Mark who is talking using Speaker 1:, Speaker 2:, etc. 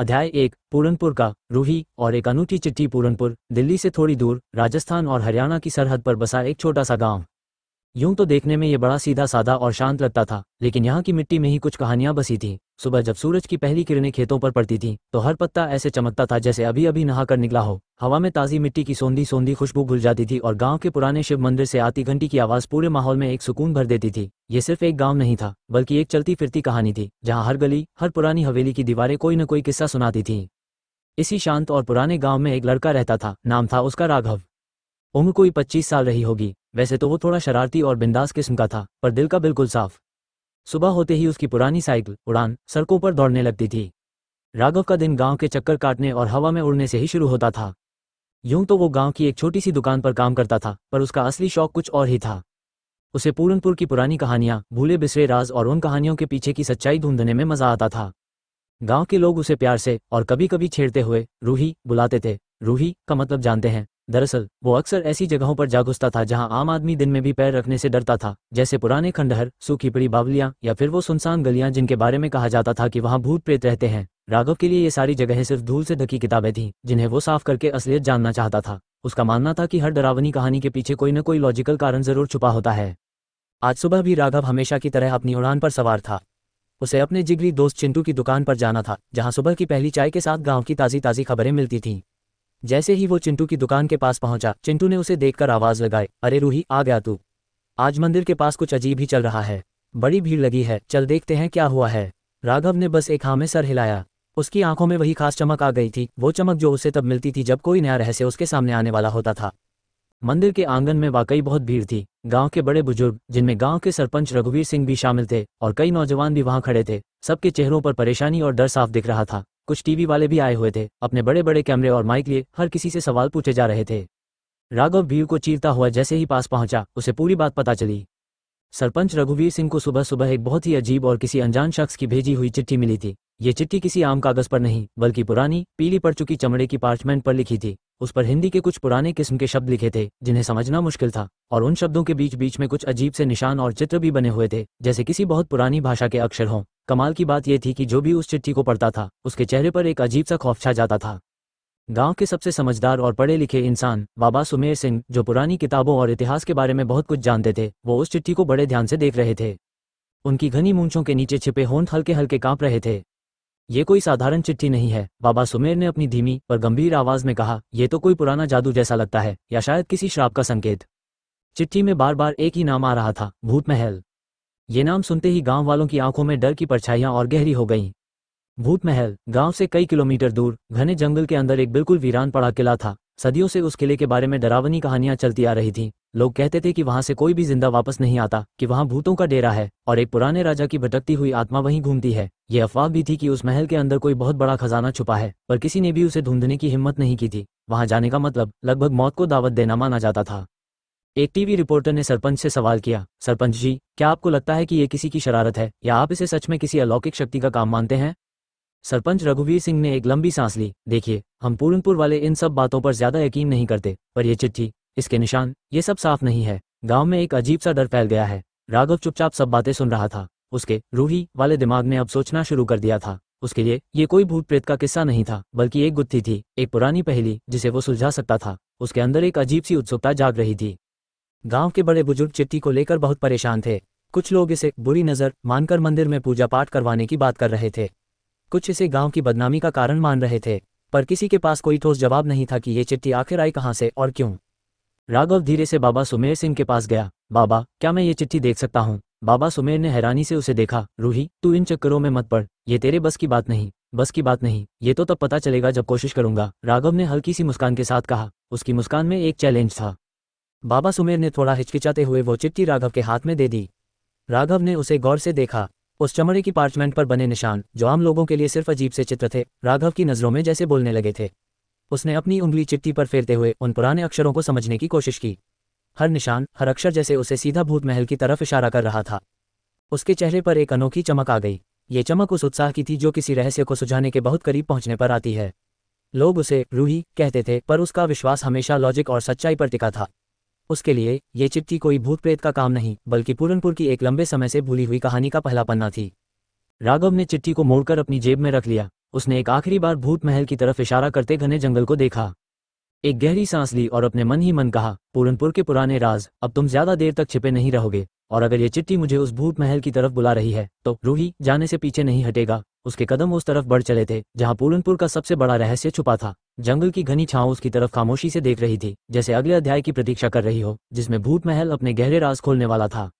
Speaker 1: अध्याय एक, पूरनपुर का, रूही, और एक अनूठी चिट्ठी पूरनपुर, दिल्ली से थोड़ी दूर, राजस्थान और हरियाणा की सरहद पर बसा एक छोटा सा गाँव। यूँ तो देखने में ये बड़ा सीधा साधा और शांत लगता था, लेकिन यहाँ की मिट्टी में ही कुछ कहानियाँ बसी थी। सुबह जब सूरज की पहली किरणें खेतों पर पड़ती थी तो हर पत्ता ऐसे चमकता था जैसे अभी अभी नहाकर निकला हो। हवा में ताज़ी मिट्टी की सोंधी सोंधी खुशबू घुल जाती थी और गाँव के पुराने शिव मंदिर से आती घंटी की आवाज़ पूरे माहौल में एक सुकून भर देती थी। ये सिर्फ़ एक गाँव नहीं था, बल्कि एक चलती फिरती कहानी थी, जहाँ हर गली, हर पुरानी हवेली की दीवारें कोई न कोई किस्सा सुनाती थी। इसी शांत और पुराने गाँव में एक लड़का रहता था, नाम था उसका राघव। उम्र कोई पच्चीस साल रही होगी। वैसे तो वो थोड़ा शरारती और बिंदास किस्म का था, पर दिल का बिल्कुल साफ़। सुबह होते ही उसकी पुरानी साइकिल, उड़ान, सड़कों पर दौड़ने लगती थी। राघव का दिन गाँव के चक्कर काटने और हवा में उड़ने से ही शुरू होता था। यूँ तो वो गाँव की एक छोटी सी दुकान पर काम करता था, पर उसका असली शौक कुछ और ही था। उसे पूरनपुर की पुरानी कहानियाँ, भूले बिसरे राज और उन कहानियों के पीछे की सच्चाई ढूँढने में मज़ा आता था। गाँव के लोग उसे प्यार से और कभी कभी छेड़ते हुए, रूही बुलाते थे। रूही का मतलब जानते हैं। दरअसल, वो अक्सर ऐसी जगहों पर जा घुसता था जहाँ आम आदमी दिन में भी पैर रखने से डरता था, जैसे पुराने खंडहर, सूखी पड़ी बावलियाँ, या फिर वो सुनसान गलियाँ जिनके बारे में कहा जाता था कि वहाँ भूत प्रेत रहते हैं। राघव के लिए ये सारी जगहें सिर्फ़ धूल से ढकी किताबें थीं, जिन्हें वो साफ़ करके असलियत जानना चाहता था। उसका मानना था कि हर डरावनी कहानी के पीछे कोई न कोई लॉजिकल कारण ज़रूर छुपा होता है। आज सुबह भी राघव हमेशा की तरह अपनी उड़ान पर सवार था। उसे अपने जिगरी दोस्त चिंटू की दुकान पर जाना था, जहाँ सुबह की पहली चाय के साथ गाँव की ताज़ी ताज़ी खबरें मिलती थीं। जैसे ही वो चिंटू की दुकान के पास पहुँचा, चिंटू ने उसे देखकर आवाज़ लगाई, अरे रूही, आ गया तू। आज मंदिर के पास कुछ अजीब ही चल रहा है। बड़ी भीड़ लगी है। चल देखते हैं क्या हुआ है। राघव ने बस एक हाँ में सर हिलाया। उसकी आँखों में वही खास चमक आ गई थी। वो चमक जो उसे तब मिलती थी जब कोई नया रहस्य उसके सामने आने वाला होता था। मंदिर के आँगन में वाकई बहुत भीड़ थी। गाँव के बड़े बुज़ुर्ग, जिनमें गाँव के सरपंच रघुवीर सिंह भी शामिल थे, और कई नौजवान भी वहाँ खड़े थे। सबके चेहरों पर परेशानी और डर साफ़ दिख रहा था। कुछ टीवी वाले भी आए हुए थे, अपने बड़े बड़े कैमरे और माइक लिए हर किसी से सवाल पूछे जा रहे थे। राघव भीड़ को चीरता हुआ जैसे ही पास पहुँचा, उसे पूरी बात पता चली। सरपंच रघुवीर सिंह को सुबह सुबह एक बहुत ही अजीब और किसी अनजान शख्स की भेजी हुई चिट्ठी मिली थी। ये चिट्ठी किसी आम कागज़ पर नहीं, बल्कि पुरानी, पीली पड़ चुकी चमड़े की पार्चमेंट पर लिखी थी। उस पर हिंदी के कुछ पुराने किस्म के शब्द लिखे थे, जिन्हें समझना मुश्किल था, और उन शब्दों के बीच बीच में कुछ अजीब से निशान और चित्र भी बने हुए थे, जैसे किसी बहुत पुरानी भाषा के अक्षर हों। कमाल की बात यह थी कि जो भी उस चिट्ठी को पढ़ता था, उसके चेहरे पर एक अजीब सा खौफ छा जाता था। गाँव के सबसे समझदार और पढ़े लिखे इंसान, बाबा सुमेर सिंह, जो पुरानी किताबों और इतिहास के बारे में बहुत कुछ जानते थे, वो उस चिट्ठी को बड़े ध्यान से देख रहे थे। उनकी घनी मूंछों के नीचे छिपे होंठ हल्के हल्के काँप रहे थे। ये कोई साधारण चिट्ठी नहीं है। बाबा सुमेर ने अपनी धीमी पर गंभीर आवाज़ में कहा यह तो कोई पुराना जादू जैसा लगता है, या शायद किसी श्राप का संकेत। चिट्ठी में बार बार एक ही नाम आ रहा था भूत महल ये नाम सुनते ही गाँव वालों की आँखों में डर की परछाइयाँ और गहरी हो गईं। भूत महल गाँव से कई किलोमीटर दूर, घने जंगल के अंदर एक बिल्कुल वीरान पड़ा किला था। सदियों से उस किले के बारे में डरावनी कहानियाँ चलती आ रही थीं। लोग कहते थे कि वहाँ से कोई भी ज़िंदा वापस नहीं आता, कि वहाँ भूतों का डेरा है, और एक पुराने राजा की भटकती हुई आत्मा वहीं घूमती है। ये अफवाह भी थी कि उस महल के अंदर कोई बहुत बड़ा खजाना छुपा है, पर किसी ने भी उसे ढूँढने की हिम्मत नहीं की थी। वहाँ जाने का मतलब लगभग मौत को दावत देना माना जाता था। एक टीवी रिपोर्टर ने सरपंच से सवाल किया, सरपंच जी, क्या आपको लगता है कि ये किसी की शरारत है, या आप इसे सच में किसी अलौकिक शक्ति का काम मानते हैं? सरपंच रघुवीर सिंह ने एक लंबी सांस ली। देखिए, हम पूरनपुर वाले इन सब बातों पर ज़्यादा यकीन नहीं करते, पर यह चिट्ठी, इसके निशान, ये सब साफ़ नहीं है। गाँव में एक अजीब सा डर फैल गया है। राघव चुपचाप सब बातें सुन रहा था। उसके रूही वाले दिमाग ने अब सोचना शुरू कर दिया था। उसके लिए ये कोई भूत प्रेत का किस्सा नहीं था, बल्कि एक गुत्थी थी, एक पुरानी पहेली, जिसे वो सुलझा सकता था। उसके अंदर एक अजीब सी उत्सुकता जाग रही थी। गाँव के बड़े बुज़ुर्ग चिट्ठी को लेकर बहुत परेशान थे। कुछ लोग इसे बुरी नज़र मानकर मंदिर में पूजा पाठ करवाने की बात कर रहे थे। कुछ इसे गाँव की बदनामी का कारण मान रहे थे, पर किसी के पास कोई ठोस जवाब नहीं था कि ये चिट्ठी आखिर आई कहाँ से और क्यों। राघव धीरे से बाबा सुमेर सिंह के पास गया, बाबा, क्या मैं ये चिट्ठी देख सकता हूँ? बाबा सुमेर ने हैरानी से उसे देखा, रूही, तू इन चक्करों में मत पड़, ये तेरे बस की बात नहीं, बस की बात नहीं, ये तो तब पता चलेगा जब कोशिश करूँगा, राघव ने हल्की सी मुस्कान के साथ कहा, उसकी मुस्कान में एक चैलेंज था। बाबा सुमेर ने थोड़ा हिचकिचाते हुए वो चिट्ठी राघव के हाथ में दे दी। राघव ने उसे गौर से देखा उस चमड़े की पार्चमेंट पर बने निशान, जो आम लोगों के लिए सिर्फ़ अजीब से चित्र थे, राघव की नज़रों में जैसे बोलने लगे थे। उसने अपनी उंगली चिट्ठी पर फेरते हुए उन पुराने अक्षरों को समझने की कोशिश की। हर निशान, हर अक्षर जैसे उसे सीधा भूत महल की तरफ़ इशारा कर रहा था। उसके चेहरे पर एक अनोखी चमक आ गई। ये चमक उस उत्साह की थी जो किसी रहस्य को सुझाने के बहुत करीब पहुँचने पर आती है। लोग उसे रूही कहते थे, पर उसका विश्वास हमेशा लॉजिक और सच्चाई पर टिका था। उसके लिए, ये चिट्ठी कोई भूत प्रेत का काम नहीं, बल्कि पूरनपुर की एक लंबे समय से भूली हुई कहानी का पहला पन्ना थी। राघव ने चिट्ठी को मोड़कर अपनी जेब में रख लिया। उसने एक आखिरी बार भूत महल की तरफ़ इशारा करते घने जंगल को देखा। एक गहरी सांस ली और अपने मन ही मन कहा, पूरनपुर के पुराने राज, अब तुम ज़्यादा देर तक छिपे नहीं रहोगे। और अगर ये चिट्ठी मुझे उस भूत महल की तरफ़ बुला रही है तो रूही जाने से पीछे नहीं हटेगा। उसके कदम उस तरफ़ बढ़ चले थे, जहाँ पूरनपुर का सबसे बड़ा रहस्य छुपा था। जंगल की घनी छाव उसकी तरफ़ खामोशी से देख रही थी, जैसे अगले अध्याय की प्रतीक्षा कर रही हो, जिसमें भूत महल अपने गहरे राज खोलने वाला था।